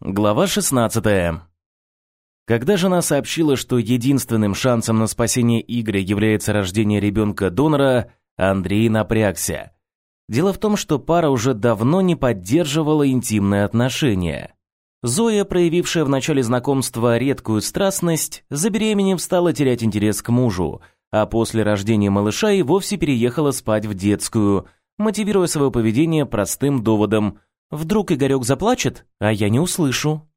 Глава 16. Когда жена сообщила, что единственным шансом на спасение Игоря является рождение ребенка-донора, Андрей напрягся. Дело в том, что пара уже давно не поддерживала интимные отношения. Зоя, проявившая в начале знакомства редкую страстность, забеременев стала терять интерес к мужу, а после рождения малыша и вовсе переехала спать в детскую, мотивируя свое поведение простым доводом – Вдруг Игорек заплачет, а я не услышу.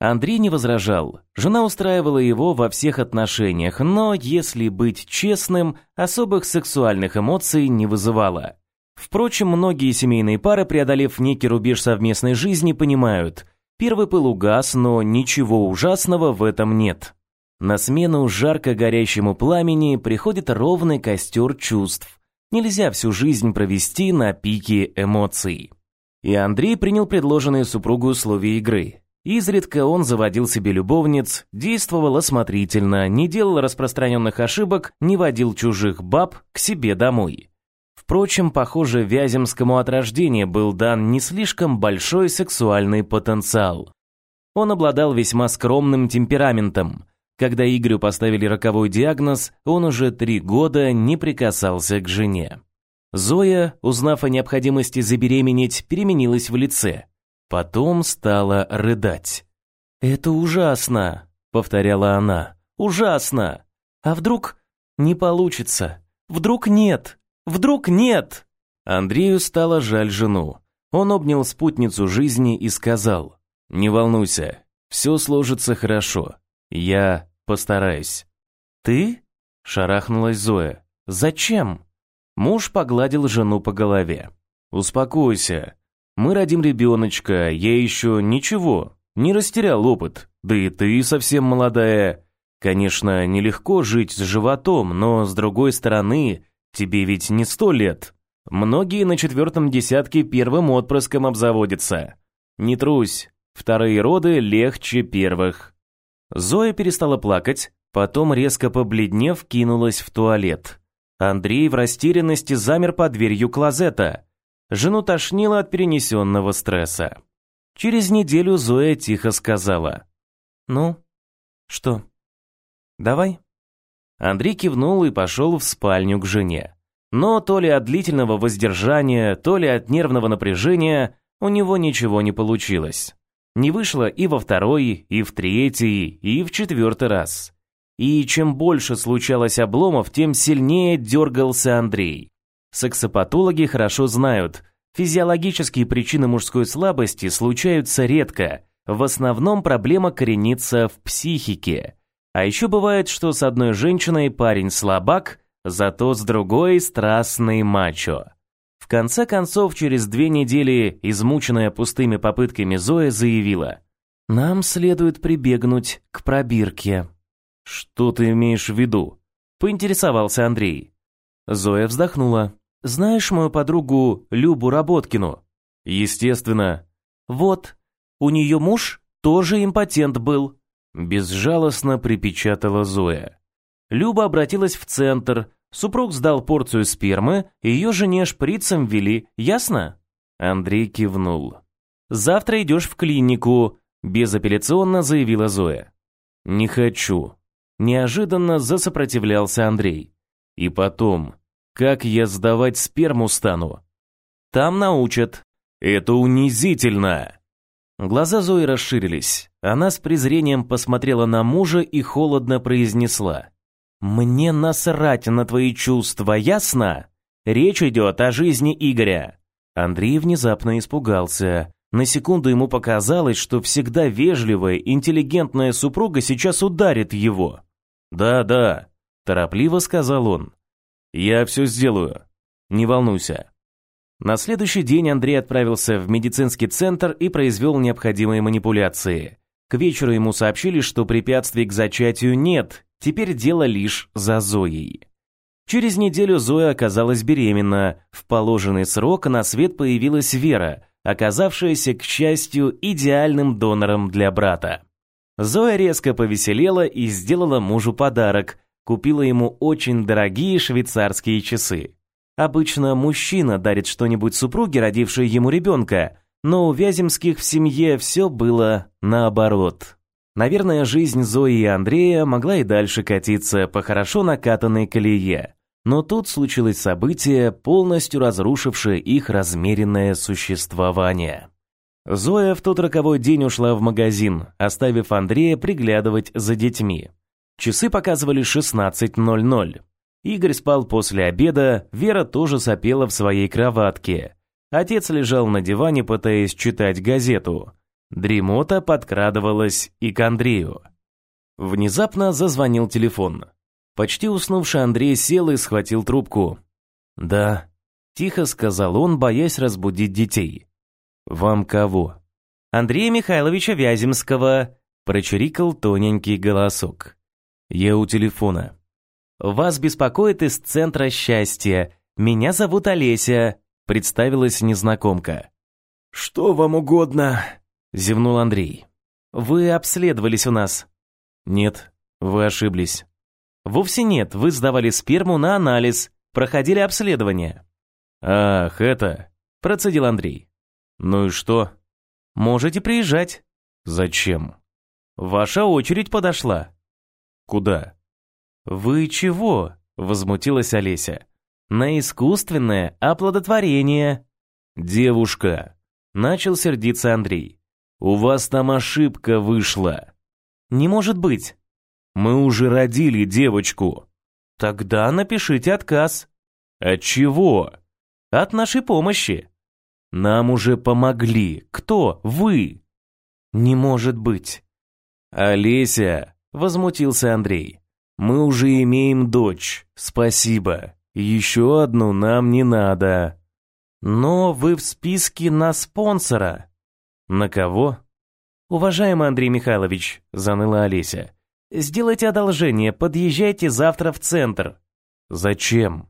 Андрей не возражал. Жена устраивала его во всех отношениях, но, если быть честным, особых сексуальных эмоций не вызывала. Впрочем, многие семейные пары, преодолев некий рубеж совместной жизни, понимают, первый пыл угас, но ничего ужасного в этом нет. На смену жарко горящему пламени приходит ровный костер чувств. Нельзя всю жизнь провести на пике эмоций. И Андрей принял предложенные супругу условия игры. Изредка он заводил себе любовниц, действовал осмотрительно, не делал распространенных ошибок, не водил чужих баб к себе домой. Впрочем, похоже, Вяземскому от рождения был дан не слишком большой сексуальный потенциал. Он обладал весьма скромным темпераментом. Когда Игорю поставили роковой диагноз, он уже три года не прикасался к жене. Зоя, узнав о необходимости забеременеть, переменилась в лице. Потом стала рыдать. «Это ужасно», — повторяла она. «Ужасно! А вдруг не получится? Вдруг нет? Вдруг нет?» Андрею стало жаль жену. Он обнял спутницу жизни и сказал, «Не волнуйся, все сложится хорошо. Я постараюсь». «Ты?» — шарахнулась Зоя. «Зачем?» Муж погладил жену по голове. «Успокойся. Мы родим ребеночка, я еще ничего, не растерял опыт. Да и ты совсем молодая. Конечно, нелегко жить с животом, но, с другой стороны, тебе ведь не сто лет. Многие на четвертом десятке первым отпрыском обзаводятся. Не трусь, вторые роды легче первых». Зоя перестала плакать, потом, резко побледнев, кинулась в туалет. Андрей в растерянности замер под дверью клозета. Жену тошнило от перенесенного стресса. Через неделю Зоя тихо сказала. «Ну, что, давай?» Андрей кивнул и пошел в спальню к жене. Но то ли от длительного воздержания, то ли от нервного напряжения у него ничего не получилось. Не вышло и во второй, и в третий, и в четвертый раз. И чем больше случалось обломов, тем сильнее дергался Андрей. Сексопатологи хорошо знают, физиологические причины мужской слабости случаются редко, в основном проблема коренится в психике. А еще бывает, что с одной женщиной парень слабак, зато с другой страстный мачо. В конце концов, через две недели, измученная пустыми попытками Зоя заявила, «Нам следует прибегнуть к пробирке». «Что ты имеешь в виду?» – поинтересовался Андрей. Зоя вздохнула. «Знаешь мою подругу Любу Работкину?» «Естественно». «Вот, у нее муж тоже импотент был», – безжалостно припечатала Зоя. Люба обратилась в центр, супруг сдал порцию спермы, ее жене шприцем ввели, ясно? Андрей кивнул. «Завтра идешь в клинику», – безапелляционно заявила Зоя. «Не хочу», Неожиданно засопротивлялся Андрей. И потом, как я сдавать сперму стану? Там научат. Это унизительно. Глаза Зои расширились. Она с презрением посмотрела на мужа и холодно произнесла: "Мне насрать на твои чувства, ясно? Речь идет о жизни Игоря". Андрей внезапно испугался. На секунду ему показалось, что всегда вежливая, интеллигентная супруга сейчас ударит его. «Да-да», – торопливо сказал он. «Я все сделаю. Не волнуйся». На следующий день Андрей отправился в медицинский центр и произвел необходимые манипуляции. К вечеру ему сообщили, что препятствий к зачатию нет, теперь дело лишь за Зоей. Через неделю Зоя оказалась беременна. В положенный срок на свет появилась Вера, оказавшаяся, к счастью, идеальным донором для брата. Зоя резко повеселела и сделала мужу подарок. Купила ему очень дорогие швейцарские часы. Обычно мужчина дарит что-нибудь супруге, родившей ему ребенка, но у Вяземских в семье все было наоборот. Наверное, жизнь Зои и Андрея могла и дальше катиться по хорошо накатанной колее. Но тут случилось событие, полностью разрушившее их размеренное существование. Зоя в тот роковой день ушла в магазин, оставив Андрея приглядывать за детьми. Часы показывали 16:00. Игорь спал после обеда, Вера тоже сопела в своей кроватке. Отец лежал на диване, пытаясь читать газету. Дремота подкрадывалась и к Андрею. Внезапно зазвонил телефон. Почти уснувший Андрей сел и схватил трубку. "Да", тихо сказал он, боясь разбудить детей. «Вам кого?» «Андрея Михайловича Вяземского», – прочирикал тоненький голосок. «Я у телефона». «Вас беспокоит из Центра счастья. Меня зовут Олеся», – представилась незнакомка. «Что вам угодно?» – зевнул Андрей. «Вы обследовались у нас?» «Нет, вы ошиблись». «Вовсе нет, вы сдавали сперму на анализ, проходили обследование». «Ах, это...» – процедил Андрей. Ну и что? Можете приезжать. Зачем? Ваша очередь подошла. Куда? Вы чего? возмутилась Олеся. На искусственное оплодотворение. Девушка, начал сердиться Андрей. У вас там ошибка вышла. Не может быть. Мы уже родили девочку. Тогда напишите отказ. От чего? От нашей помощи. Нам уже помогли. Кто? Вы? Не может быть. Олеся, возмутился Андрей. Мы уже имеем дочь. Спасибо. Еще одну нам не надо. Но вы в списке на спонсора. На кого? Уважаемый Андрей Михайлович, заныла Олеся. Сделайте одолжение, подъезжайте завтра в центр. Зачем?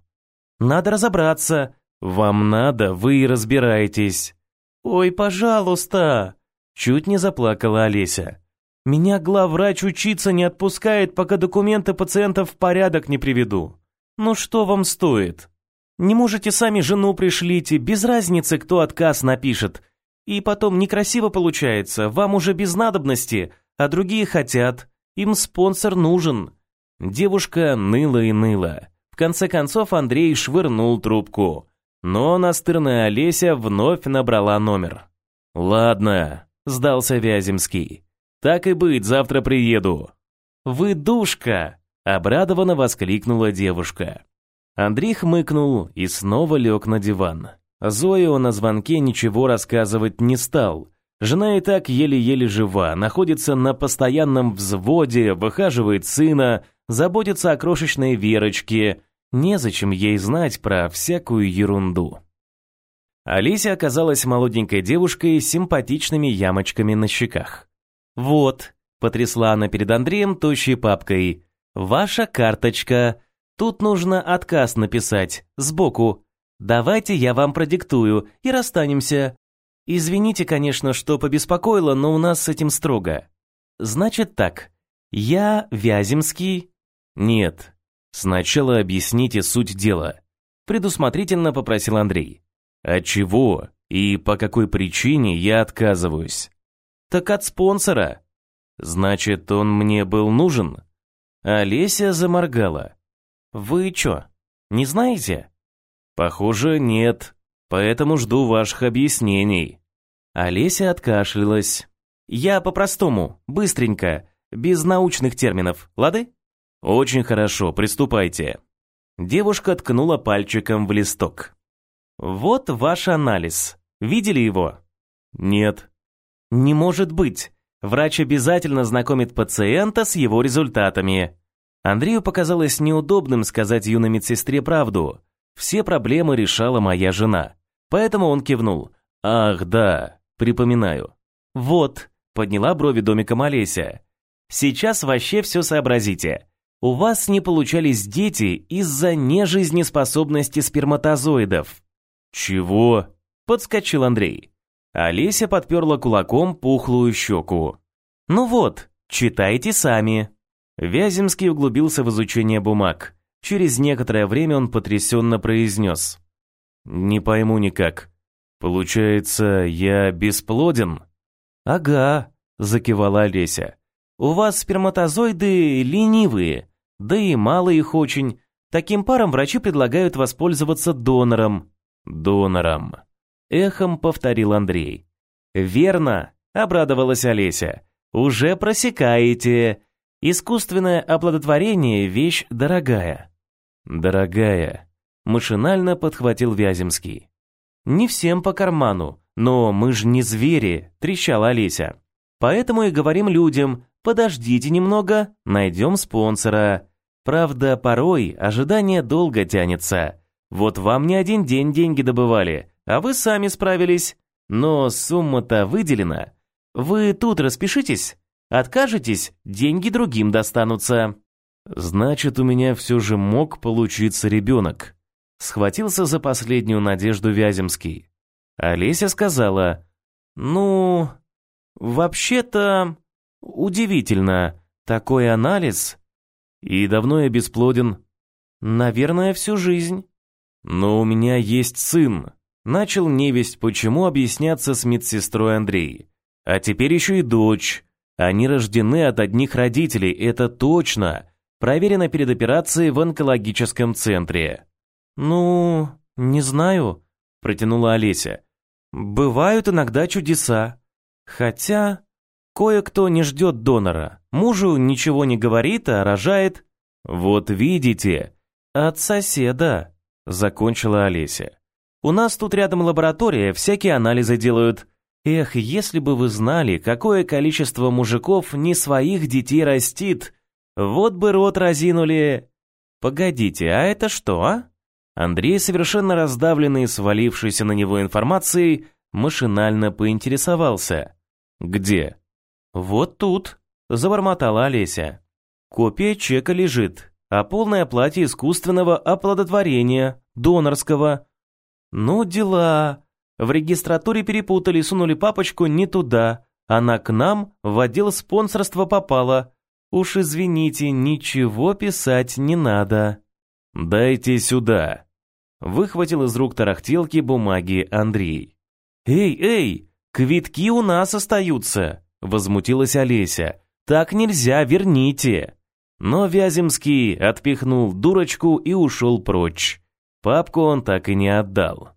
Надо разобраться. Вам надо, вы и разбираетесь. Ой, пожалуйста, чуть не заплакала Олеся. Меня главврач учиться не отпускает, пока документы пациентов в порядок не приведу. Ну что вам стоит? Не можете сами жену пришлите, без разницы, кто отказ напишет. И потом некрасиво получается, вам уже без надобности, а другие хотят. Им спонсор нужен. Девушка ныла и ныла. В конце концов Андрей швырнул трубку. Но настырная Олеся вновь набрала номер. «Ладно», — сдался Вяземский. «Так и быть, завтра приеду». «Вы душка!» — обрадованно воскликнула девушка. Андрей хмыкнул и снова лег на диван. Зое он на звонке ничего рассказывать не стал. Жена и так еле-еле жива, находится на постоянном взводе, выхаживает сына, заботится о крошечной Верочке, Незачем ей знать про всякую ерунду. Алися оказалась молоденькой девушкой с симпатичными ямочками на щеках. «Вот», — потрясла она перед Андреем тощей папкой, «ваша карточка. Тут нужно отказ написать, сбоку. Давайте я вам продиктую и расстанемся. Извините, конечно, что побеспокоила, но у нас с этим строго. Значит так, я Вяземский...» «Нет, Сначала объясните суть дела, предусмотрительно попросил Андрей. От чего и по какой причине я отказываюсь? Так от спонсора. Значит, он мне был нужен? Олеся заморгала. Вы что, не знаете? Похоже, нет. Поэтому жду ваших объяснений. Олеся откашлялась. Я по-простому, быстренько, без научных терминов. Лады? Очень хорошо, приступайте. Девушка ткнула пальчиком в листок. Вот ваш анализ. Видели его? Нет. Не может быть. Врач обязательно знакомит пациента с его результатами. Андрею показалось неудобным сказать юной медсестре правду. Все проблемы решала моя жена. Поэтому он кивнул. Ах, да, припоминаю. Вот, подняла брови домиком Олеся. Сейчас вообще все сообразите. У вас не получались дети из-за нежизнеспособности сперматозоидов. Чего? Подскочил Андрей. Олеся подперла кулаком пухлую щеку. Ну вот, читайте сами. Вяземский углубился в изучение бумаг. Через некоторое время он потрясенно произнес. «Не пойму никак. Получается, я бесплоден? Ага, закивала Олеся. У вас сперматозоиды ленивые, да и мало их очень. Таким парам врачи предлагают воспользоваться донором. Донором. Эхом повторил Андрей. Верно, обрадовалась Олеся. Уже просекаете. Искусственное оплодотворение вещь дорогая. Дорогая, машинально подхватил Вяземский. Не всем по карману, но мы же не звери, трещала Олеся. Поэтому и говорим людям: подождите немного, найдем спонсора. Правда, порой ожидание долго тянется. Вот вам не один день деньги добывали, а вы сами справились. Но сумма-то выделена. Вы тут распишитесь. Откажетесь, деньги другим достанутся. Значит, у меня все же мог получиться ребенок. Схватился за последнюю надежду Вяземский. Олеся сказала: "Ну, вообще-то удивительно, такой анализ. И давно я бесплоден? Наверное, всю жизнь. Но у меня есть сын. Начал невесть почему объясняться с медсестрой Андрей. А теперь еще и дочь. Они рождены от одних родителей, это точно. Проверено перед операцией в онкологическом центре. Ну, не знаю, протянула Олеся. Бывают иногда чудеса. Хотя кое-кто не ждет донора. Мужу ничего не говорит, а рожает. Вот видите, от соседа, закончила Олеся. У нас тут рядом лаборатория, всякие анализы делают. Эх, если бы вы знали, какое количество мужиков не своих детей растит. Вот бы рот разинули. Погодите, а это что, а? Андрей, совершенно раздавленный свалившейся на него информацией, машинально поинтересовался. Где? Вот тут, забормотала Олеся. Копия чека лежит, а полное платье искусственного оплодотворения, донорского. Ну дела. В регистратуре перепутали, сунули папочку не туда. Она к нам в отдел спонсорства попала. Уж извините, ничего писать не надо. Дайте сюда. Выхватил из рук тарахтелки бумаги Андрей. Эй, эй, квитки у нас остаются, возмутилась Олеся. Так нельзя, верните. Но Вяземский отпихнул дурочку и ушел прочь. Папку он так и не отдал.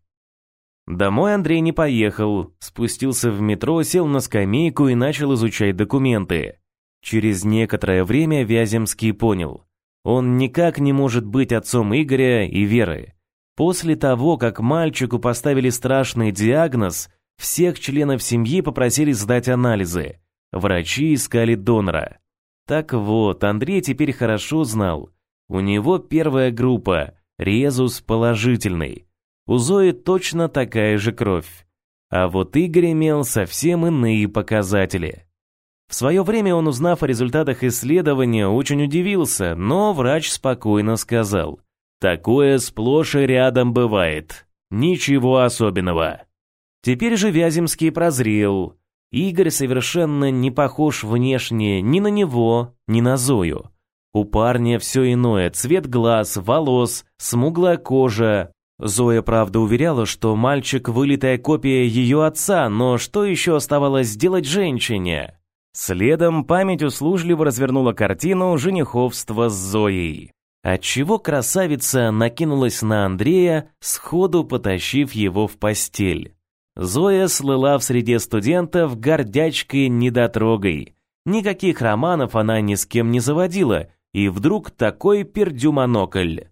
Домой Андрей не поехал, спустился в метро, сел на скамейку и начал изучать документы. Через некоторое время Вяземский понял, он никак не может быть отцом Игоря и Веры. После того, как мальчику поставили страшный диагноз, всех членов семьи попросили сдать анализы. Врачи искали донора. Так вот, Андрей теперь хорошо знал, у него первая группа, резус положительный. У Зои точно такая же кровь. А вот Игорь имел совсем иные показатели. В свое время он, узнав о результатах исследования, очень удивился, но врач спокойно сказал: "Такое сплошь и рядом бывает. Ничего особенного". Теперь же Вяземский прозрел. Игорь совершенно не похож внешне ни на него, ни на Зою. У парня все иное: цвет глаз, волос, смуглая кожа. Зоя, правда, уверяла, что мальчик вылитая копия ее отца, но что еще оставалось сделать женщине? Следом память услужливо развернула картину жениховства с Зоей. Отчего красавица накинулась на Андрея, сходу потащив его в постель. Зоя слыла в среде студентов гордячкой-недотрогой. Никаких романов она ни с кем не заводила, и вдруг такой пердю-монокль.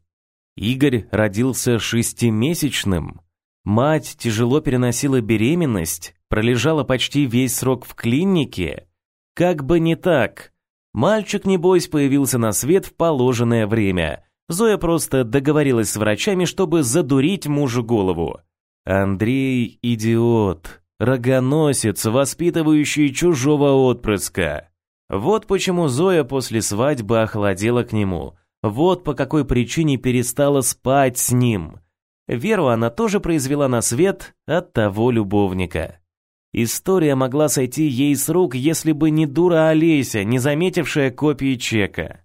Игорь родился шестимесячным. Мать тяжело переносила беременность, пролежала почти весь срок в клинике, как бы не так. Мальчик, небось, появился на свет в положенное время. Зоя просто договорилась с врачами, чтобы задурить мужу голову. Андрей – идиот, рогоносец, воспитывающий чужого отпрыска. Вот почему Зоя после свадьбы охладела к нему. Вот по какой причине перестала спать с ним. Веру она тоже произвела на свет от того любовника. История могла сойти ей с рук, если бы не дура Олеся, не заметившая копии чека.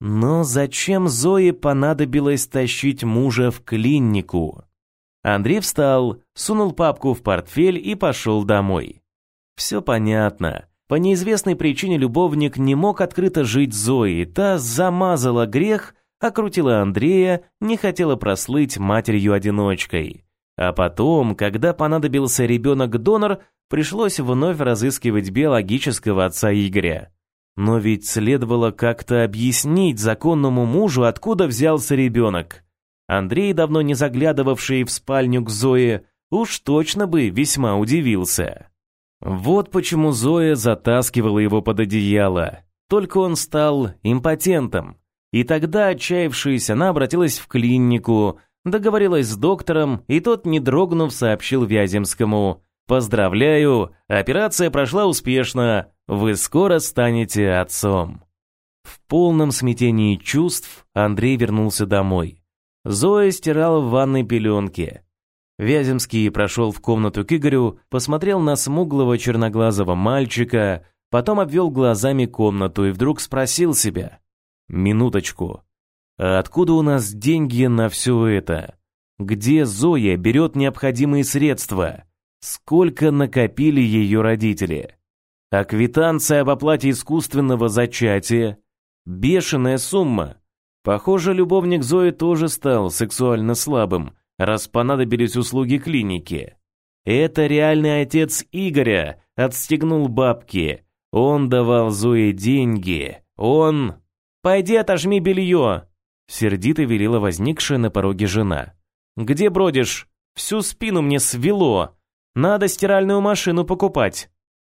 Но зачем Зое понадобилось тащить мужа в клинику? Андрей встал, сунул папку в портфель и пошел домой. Все понятно. По неизвестной причине любовник не мог открыто жить Зоей, та замазала грех, окрутила Андрея, не хотела прослыть матерью-одиночкой. А потом, когда понадобился ребенок-донор, пришлось вновь разыскивать биологического отца Игоря. Но ведь следовало как-то объяснить законному мужу, откуда взялся ребенок. Андрей, давно не заглядывавший в спальню к Зое, уж точно бы весьма удивился. Вот почему Зоя затаскивала его под одеяло. Только он стал импотентом. И тогда, отчаявшись, она обратилась в клинику, договорилась с доктором, и тот, не дрогнув, сообщил Вяземскому «Поздравляю, операция прошла успешно, вы скоро станете отцом». В полном смятении чувств Андрей вернулся домой. Зоя стирала в ванной пеленки. Вяземский прошел в комнату к Игорю, посмотрел на смуглого черноглазого мальчика, потом обвел глазами комнату и вдруг спросил себя. «Минуточку. А откуда у нас деньги на все это? Где Зоя берет необходимые средства? Сколько накопили ее родители? А квитанция об оплате искусственного зачатия? Бешеная сумма. Похоже, любовник Зои тоже стал сексуально слабым» раз понадобились услуги клиники. Это реальный отец Игоря отстегнул бабки. Он давал Зое деньги. Он... «Пойди отожми белье!» Сердито велела возникшая на пороге жена. «Где бродишь? Всю спину мне свело. Надо стиральную машину покупать.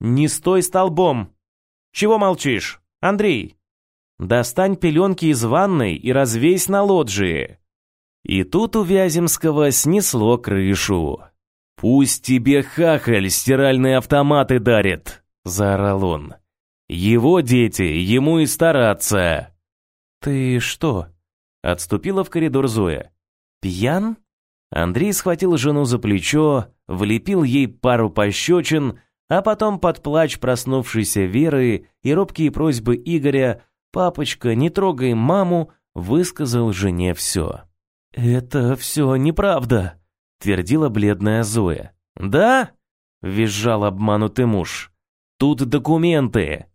Не стой столбом. Чего молчишь? Андрей, достань пеленки из ванной и развесь на лоджии. И тут у Вяземского снесло крышу. «Пусть тебе хахаль стиральные автоматы дарит!» – заорал он. «Его дети, ему и стараться!» «Ты что?» – отступила в коридор Зоя. «Пьян?» Андрей схватил жену за плечо, влепил ей пару пощечин, а потом под плач проснувшейся Веры и робкие просьбы Игоря «Папочка, не трогай маму», высказал жене все. «Это все неправда», — твердила бледная Зоя. «Да?» — визжал обманутый муж. «Тут документы».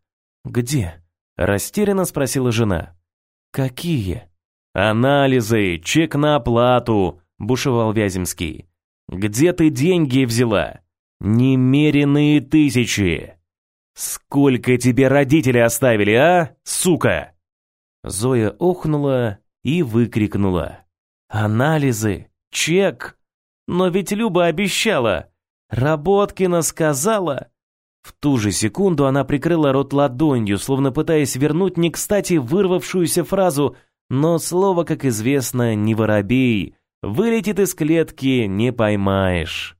«Где?» — растерянно спросила жена. «Какие?» «Анализы, чек на оплату», — бушевал Вяземский. «Где ты деньги взяла?» «Немеренные тысячи!» «Сколько тебе родители оставили, а, сука?» Зоя охнула и выкрикнула. Анализы, чек. Но ведь Люба обещала. Работкина сказала. В ту же секунду она прикрыла рот ладонью, словно пытаясь вернуть не кстати вырвавшуюся фразу, но слово, как известно, не воробей. Вылетит из клетки, не поймаешь.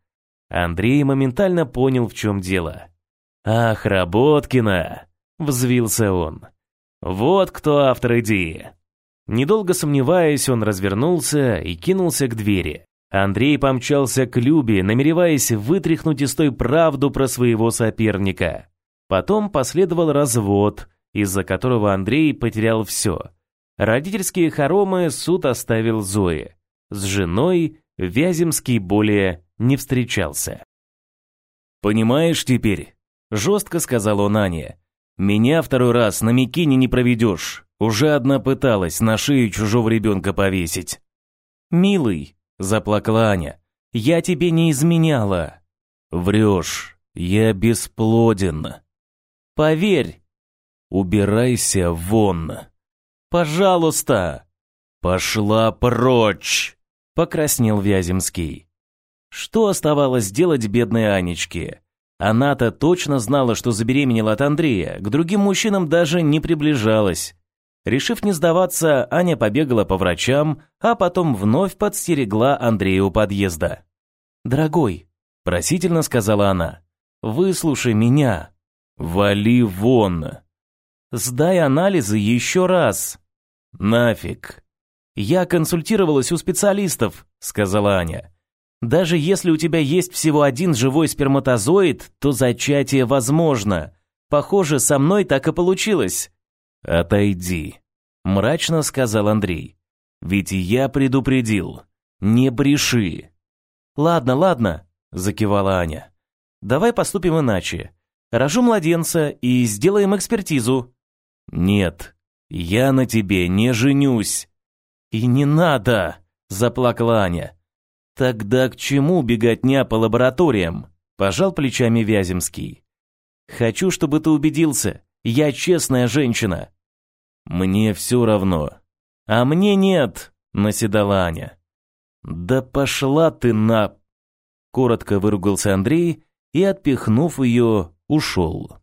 Андрей моментально понял, в чем дело. «Ах, Работкина!» — взвился он. «Вот кто автор идеи. Недолго сомневаясь, он развернулся и кинулся к двери. Андрей помчался к Любе, намереваясь вытряхнуть из той правду про своего соперника. Потом последовал развод, из-за которого Андрей потерял все. Родительские хоромы суд оставил Зое. С женой Вяземский более не встречался. «Понимаешь теперь?» – жестко сказал он Ане. «Меня второй раз на Микине не проведешь. Уже одна пыталась на шею чужого ребенка повесить. «Милый», — заплакала Аня, — «я тебе не изменяла». «Врешь, я бесплоден». «Поверь». «Убирайся вон». «Пожалуйста». «Пошла прочь», — покраснел Вяземский. Что оставалось делать бедной Анечке? Она-то точно знала, что забеременела от Андрея, к другим мужчинам даже не приближалась. Решив не сдаваться, Аня побегала по врачам, а потом вновь подстерегла Андрея у подъезда. «Дорогой», – просительно сказала она, – «выслушай меня». «Вали вон!» «Сдай анализы еще раз». «Нафиг». «Я консультировалась у специалистов», – сказала Аня. «Даже если у тебя есть всего один живой сперматозоид, то зачатие возможно. Похоже, со мной так и получилось. «Отойди», — мрачно сказал Андрей. «Ведь я предупредил. Не бреши». Ладно, ладно, закивала Аня. Давай поступим иначе. Рожу младенца и сделаем экспертизу. Нет, я на тебе не женюсь. И не надо, заплакала Аня. Тогда к чему беготня по лабораториям? Пожал плечами Вяземский. Хочу, чтобы ты убедился. Я честная женщина. Мне все равно. А мне нет, наседала Аня. Да пошла ты на... Коротко выругался Андрей и, отпихнув ее, ушел.